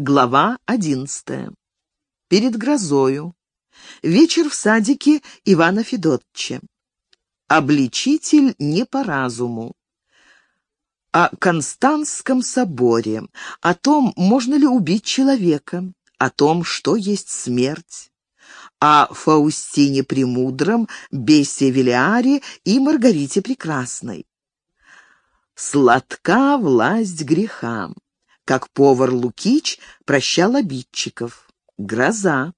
Глава одиннадцатая. Перед грозою. Вечер в садике Ивана Федотча. Обличитель не по разуму. О Константском соборе, о том, можно ли убить человека, о том, что есть смерть, о Фаустине Премудром, Бесе Велиаре и Маргарите Прекрасной. Сладка власть греха как повар Лукич прощал обидчиков. Гроза.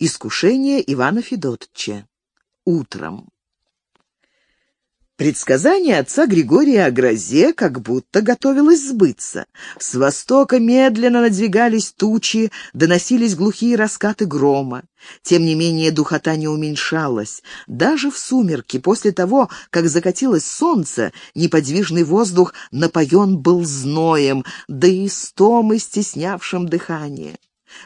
Искушение Ивана Федотовича. Утром. Предсказание отца Григория о грозе как будто готовилось сбыться. С востока медленно надвигались тучи, доносились глухие раскаты грома. Тем не менее духота не уменьшалась. Даже в сумерки, после того, как закатилось солнце, неподвижный воздух напоен был зноем, да и стомы, стеснявшим дыхание.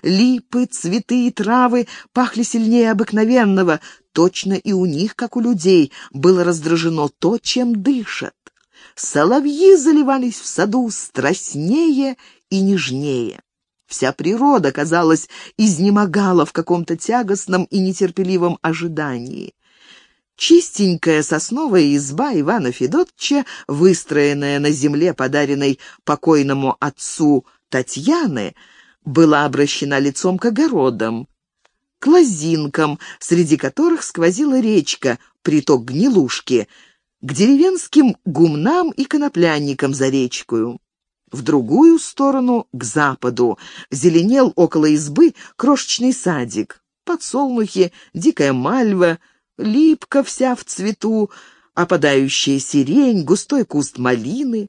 Липы, цветы и травы пахли сильнее обыкновенного, точно и у них, как у людей, было раздражено то, чем дышат. Соловьи заливались в саду страстнее и нежнее. Вся природа, казалось, изнемогала в каком-то тягостном и нетерпеливом ожидании. Чистенькая сосновая изба Ивана Федотча, выстроенная на земле, подаренной покойному отцу Татьяны, была обращена лицом к огородам, к лозинкам, среди которых сквозила речка, приток гнилушки, к деревенским гумнам и коноплянникам за речкою. В другую сторону, к западу, зеленел около избы крошечный садик. Подсолнухи, дикая мальва, липка вся в цвету, опадающая сирень, густой куст малины.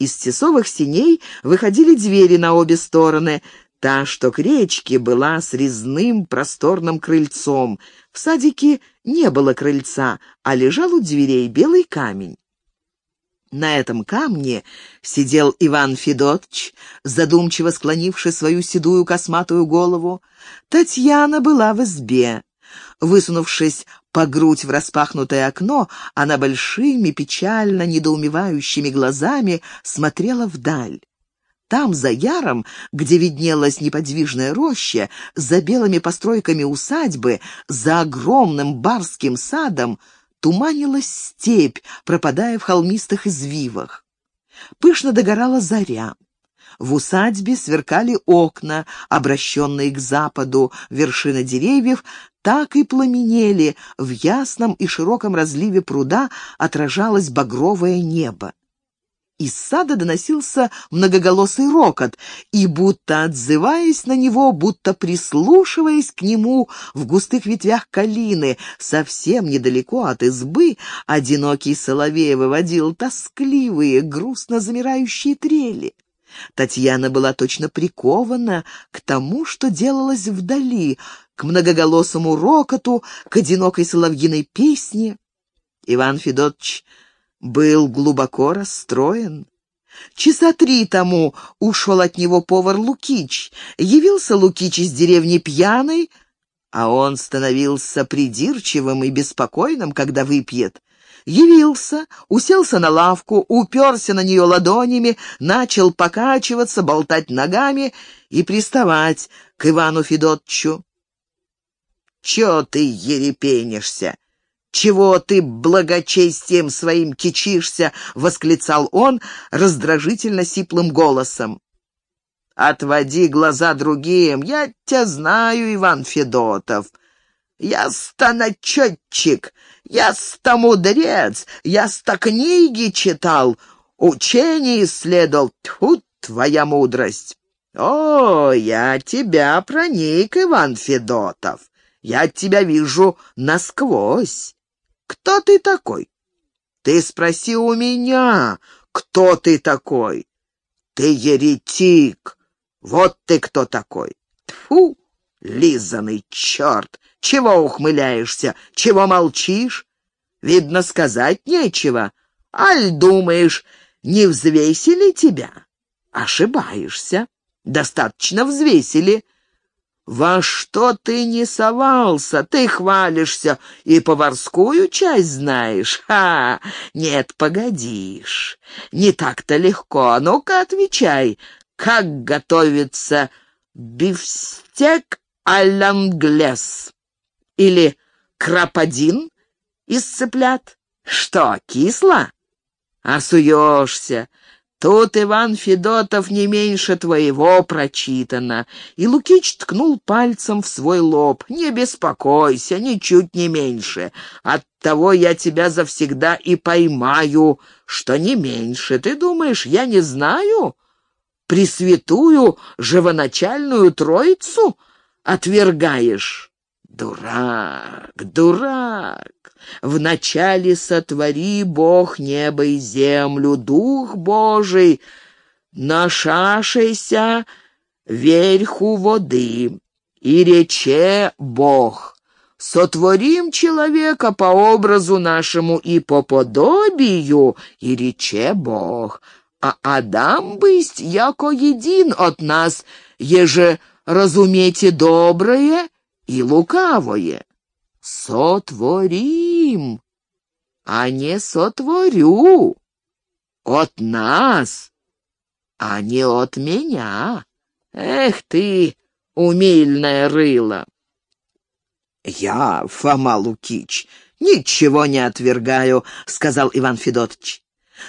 Из тесовых синей выходили двери на обе стороны, Та, что к речке, была с резным просторным крыльцом. В садике не было крыльца, а лежал у дверей белый камень. На этом камне сидел Иван Федотович, задумчиво склонивший свою седую косматую голову. Татьяна была в избе. Высунувшись по грудь в распахнутое окно, она большими, печально недоумевающими глазами смотрела вдаль. Там, за яром, где виднелась неподвижная роща, за белыми постройками усадьбы, за огромным барским садом, туманилась степь, пропадая в холмистых извивах. Пышно догорала заря. В усадьбе сверкали окна, обращенные к западу, вершины деревьев так и пламенели, в ясном и широком разливе пруда отражалось багровое небо. Из сада доносился многоголосый рокот, и, будто отзываясь на него, будто прислушиваясь к нему в густых ветвях калины, совсем недалеко от избы, одинокий соловей выводил тоскливые, грустно замирающие трели. Татьяна была точно прикована к тому, что делалось вдали, к многоголосому рокоту, к одинокой соловьиной песне. Иван Федотович был глубоко расстроен. Часа три тому ушел от него повар Лукич. Явился Лукич из деревни пьяный, а он становился придирчивым и беспокойным, когда выпьет. Явился, уселся на лавку, уперся на нее ладонями, начал покачиваться, болтать ногами и приставать к Ивану Федотчу. «Чё ты ерепенишься? «Чего ты благочестием своим кичишься?» — восклицал он раздражительно сиплым голосом. «Отводи глаза другим, я тебя знаю, Иван Федотов. Я станочетчик, я стамудрец, я ста книги читал, учение исследовал. Тьфу, твоя мудрость!» «О, я тебя проник, Иван Федотов. Я тебя вижу насквозь. Кто ты такой? Ты спроси у меня, кто ты такой? Ты еретик. Вот ты кто такой. Тфу, лизанный черт! Чего ухмыляешься? Чего молчишь? Видно, сказать нечего. Аль думаешь, не взвесили тебя? Ошибаешься. Достаточно взвесили. «Во что ты не совался? Ты хвалишься и поварскую часть знаешь? Ха! Нет, погодишь. Не так-то легко. Ну-ка, отвечай, как готовится бифстек а-ланглес или крападин из цыплят. Что, кисло? Осуешься. Тут Иван Федотов не меньше твоего прочитано. И Лукич ткнул пальцем в свой лоб. Не беспокойся, ничуть не меньше. Оттого я тебя завсегда и поймаю, что не меньше. Ты думаешь, я не знаю? Пресвятую живоначальную троицу отвергаешь? Дурак, дурак! Вначале сотвори Бог небо и землю, Дух Божий, нашашайся верху воды, и рече Бог, сотворим человека по образу нашему и по подобию, и рече Бог, а Адам бысть яко един от нас, еже разумейте доброе и лукавое сотворим, а не сотворю. От нас, а не от меня. Эх ты, умильное рыло! «Я, Фома Лукич, ничего не отвергаю», — сказал Иван Федотович.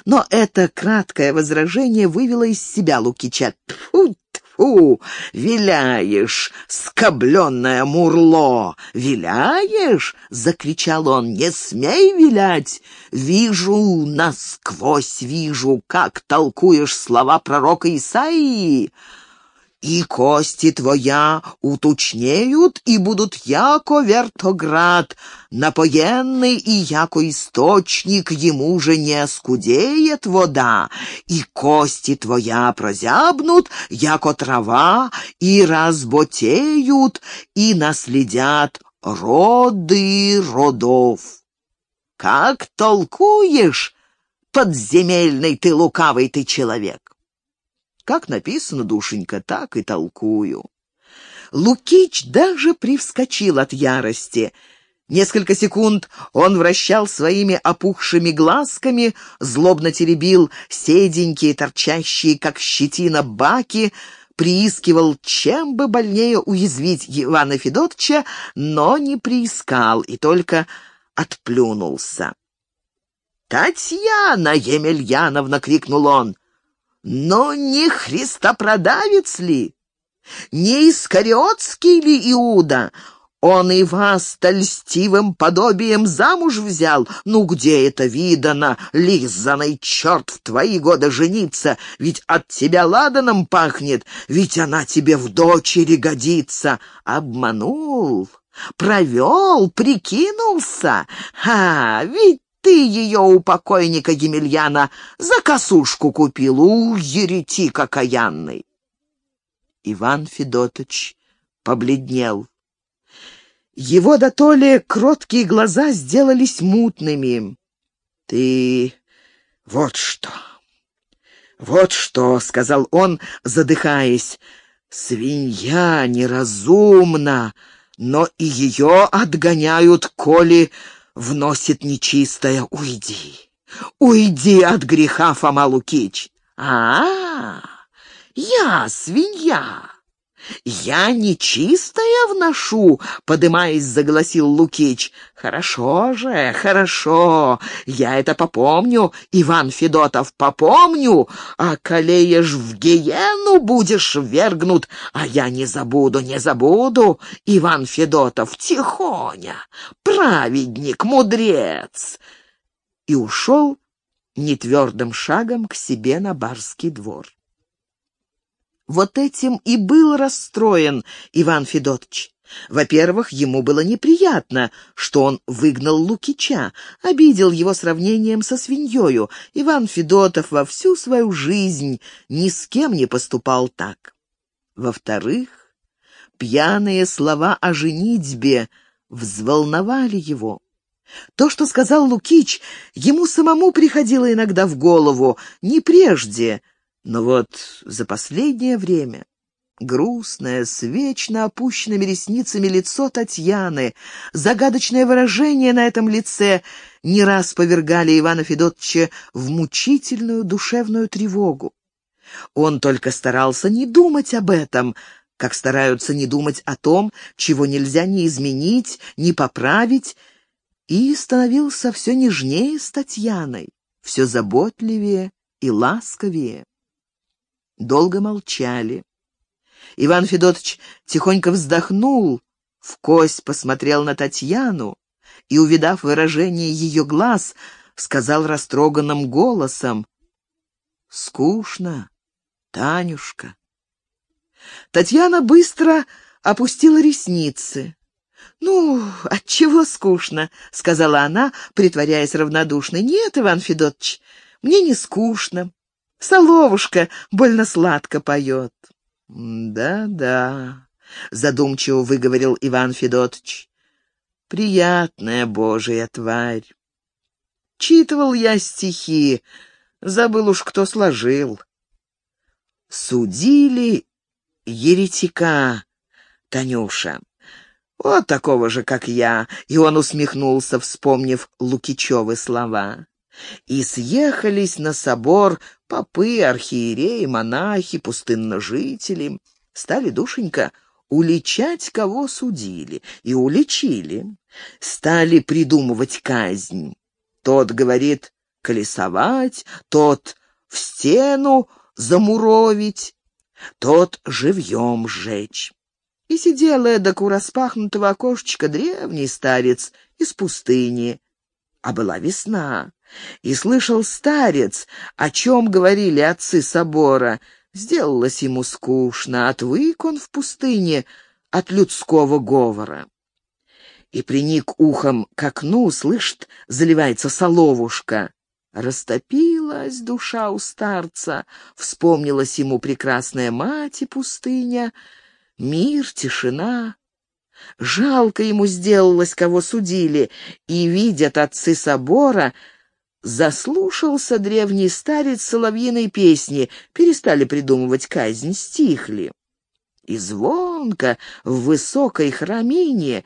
Но это краткое возражение вывело из себя Лукича. Тьфу Фу, виляешь, скобленное мурло! Виляешь?» — закричал он. «Не смей вилять! Вижу, насквозь вижу, как толкуешь слова пророка Исаии!» И кости твоя уточнеют, и будут яко вертоград, напоенный и яко источник, ему же не скудеет вода, и кости твоя прозябнут, яко трава, и разботеют, и наследят роды родов. Как толкуешь, подземельный ты лукавый ты человек? Как написано, душенька, так и толкую. Лукич даже привскочил от ярости. Несколько секунд он вращал своими опухшими глазками, злобно теребил седенькие, торчащие, как щетина, баки, приискивал, чем бы больнее уязвить Ивана Федотча, но не приискал и только отплюнулся. «Татьяна Емельяновна!» — крикнул он. Но не христопродавец ли? Не искариотский ли Иуда? Он и вас-то льстивым подобием замуж взял? Ну где это видано, лизаный черт, в твои годы жениться? Ведь от тебя ладаном пахнет, ведь она тебе в дочери годится. Обманул, провел, прикинулся. А, ведь ты ее у покойника Емельяна за косушку купил, у еретик окаянный. Иван Федотович побледнел. Его да то ли кроткие глаза сделались мутными. «Ты вот что, вот что», — сказал он, задыхаясь, — «свинья неразумна, но и ее отгоняют, коли вносит нечистое, уйди. Уйди от греха, Фома Лукич. А, -а, -а я свинья. «Я нечистая вношу», — подымаясь, загласил Лукич. «Хорошо же, хорошо, я это попомню, Иван Федотов, попомню, а колеешь в гиену будешь вергнут, а я не забуду, не забуду, Иван Федотов, тихоня, праведник, мудрец». И ушел нетвердым шагом к себе на барский двор. Вот этим и был расстроен Иван Федотович. Во-первых, ему было неприятно, что он выгнал Лукича, обидел его сравнением со свиньёю. Иван Федотов во всю свою жизнь ни с кем не поступал так. Во-вторых, пьяные слова о женитьбе взволновали его. То, что сказал Лукич, ему самому приходило иногда в голову, не прежде, но вот за последнее время грустное, с вечно опущенными ресницами лицо Татьяны, загадочное выражение на этом лице не раз повергали Ивана Федотовича в мучительную душевную тревогу. Он только старался не думать об этом, как стараются не думать о том, чего нельзя ни изменить, ни поправить, и становился все нежнее с Татьяной, все заботливее и ласковее. Долго молчали. Иван Федотович тихонько вздохнул, в кость посмотрел на Татьяну и, увидав выражение ее глаз, сказал растроганным голосом, «Скучно, Танюшка». Татьяна быстро опустила ресницы. «Ну, отчего скучно?» — сказала она, притворяясь равнодушной. «Нет, Иван Федотович, мне не скучно. Соловушка больно сладко поет». «Да-да», — задумчиво выговорил Иван Федотович. «Приятная божья тварь. Читывал я стихи, забыл уж, кто сложил. Судили еретика, Танюша. Вот такого же, как я, и он усмехнулся, вспомнив Лукичевы слова. И съехались на собор попы, архиереи, монахи, пустынножители. Стали, душенька, уличать, кого судили, и уличили. Стали придумывать казнь. Тот говорит колесовать, тот в стену замуровить, тот живьем сжечь. И сидел эдак у распахнутого окошечка древний старец из пустыни. А была весна, и слышал старец, о чем говорили отцы собора. Сделалось ему скучно, отвык он в пустыне от людского говора. И приник ухом к окну, слышит, заливается соловушка. Растопилась душа у старца, вспомнилась ему прекрасная мать и пустыня — Мир, тишина. Жалко ему сделалось, кого судили, и, видят отцы собора, заслушался древний старец соловьиной песни, перестали придумывать казнь, стихли. И звонко в высокой храмине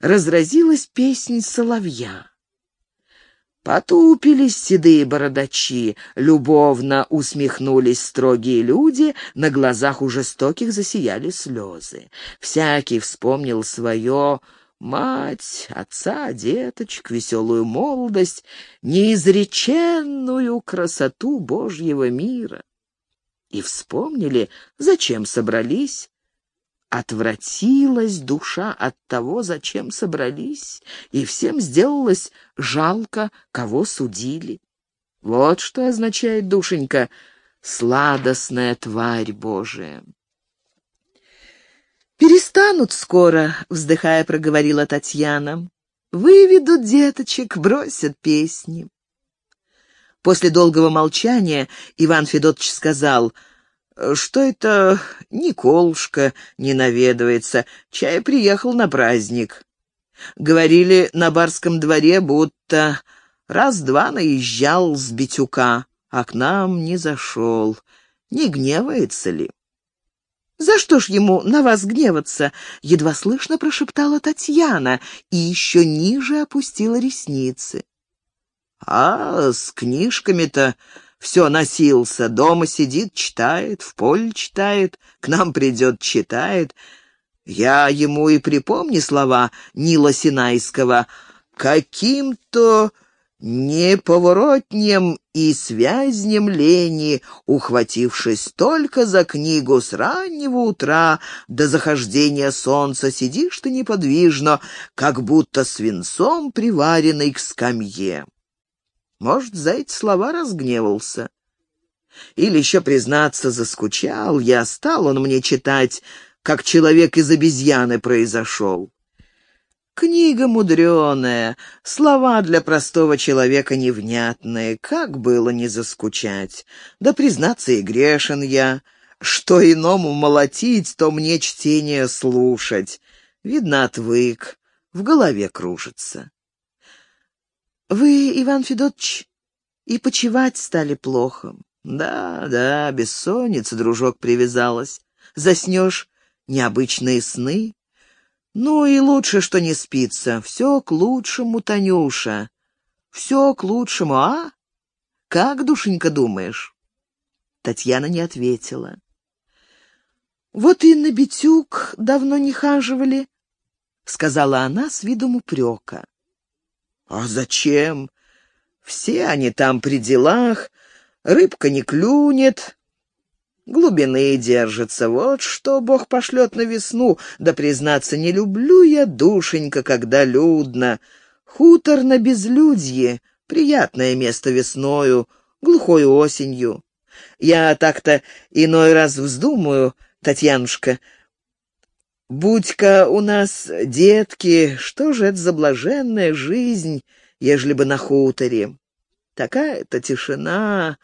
разразилась песнь соловья. Потупились седые бородачи, любовно усмехнулись строгие люди, на глазах у жестоких засияли слезы. Всякий вспомнил свое мать, отца, деточек, веселую молодость, неизреченную красоту Божьего мира. И вспомнили, зачем собрались, Отвратилась душа от того, зачем собрались, и всем сделалось жалко, кого судили. Вот что означает, душенька, сладостная тварь Божия. «Перестанут скоро», — вздыхая, проговорила Татьяна. «Выведут деточек, бросят песни». После долгого молчания Иван Федотович сказал — что это Николушка не наведывается, чай приехал на праздник. Говорили на барском дворе, будто раз-два наезжал с Битюка, а к нам не зашел. Не гневается ли? «За что ж ему на вас гневаться?» — едва слышно прошептала Татьяна и еще ниже опустила ресницы. «А с книжками-то все носился, дома сидит, читает, в поле читает, к нам придет, читает. Я ему и припомни слова Нила Синайского. Каким-то неповоротнем и связнем лени, ухватившись только за книгу с раннего утра до захождения солнца, сидишь ты неподвижно, как будто свинцом приваренный к скамье. Может, за эти слова разгневался. Или еще, признаться, заскучал я, стал он мне читать, как человек из обезьяны произошел. Книга мудреная, слова для простого человека невнятные, как было не заскучать. Да, признаться, и грешен я, что иному молотить, то мне чтение слушать. Видно, отвык, в голове кружится. Вы, Иван Федотович, и почевать стали плохо. Да, да, бессонница, дружок, привязалась. Заснешь необычные сны. Ну и лучше, что не спится. Все к лучшему, Танюша. Все к лучшему, а? Как, душенька, думаешь? Татьяна не ответила. «Вот и на битюк давно не хаживали», — сказала она с видом упрека. «А зачем? Все они там при делах, рыбка не клюнет, глубины держится. Вот что Бог пошлет на весну, да, признаться, не люблю я, душенька, когда людно. Хутор на безлюдье, приятное место весною, глухой осенью. Я так-то иной раз вздумаю, Татьянушка, будь-ка у нас детки, что же это за блаженная жизнь, ежели бы на хуторе? Такая-то тишина,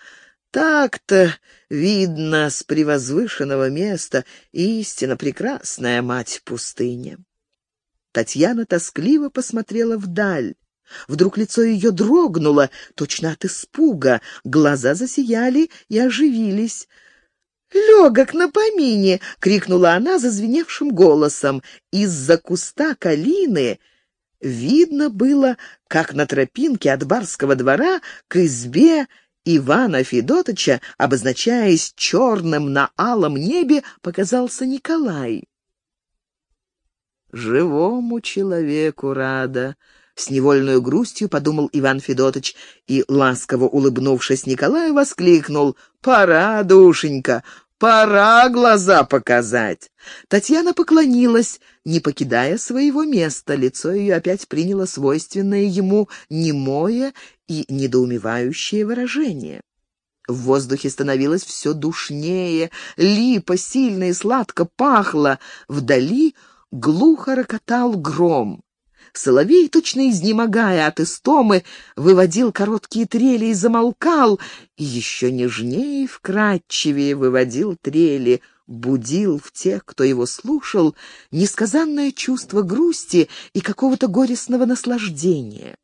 так-то видно с превозвышенного места истинно прекрасная мать пустыни. Татьяна тоскливо посмотрела вдаль. Вдруг лицо ее дрогнуло, точно от испуга, глаза засияли и оживились. «Легок на помине!» — крикнула она зазвеневшим голосом. Из-за куста калины видно было, как на тропинке от барского двора к избе Ивана Федотыча, обозначаясь черным на алом небе, показался Николай. «Живому человеку рада!» — с невольной грустью подумал Иван Федотыч и, ласково улыбнувшись Николаю, воскликнул «Пора, душенька, пора глаза показать!» Татьяна поклонилась, не покидая своего места. Лицо ее опять приняло свойственное ему немое и недоумевающее выражение. В воздухе становилось все душнее, липо сильно и сладко пахло. Вдали глухо рокотал гром. Соловей, точно изнемогая от истомы, выводил короткие трели и замолкал, и еще нежнее и вкрадчивее выводил трели, будил в тех, кто его слушал, несказанное чувство грусти и какого-то горестного наслаждения.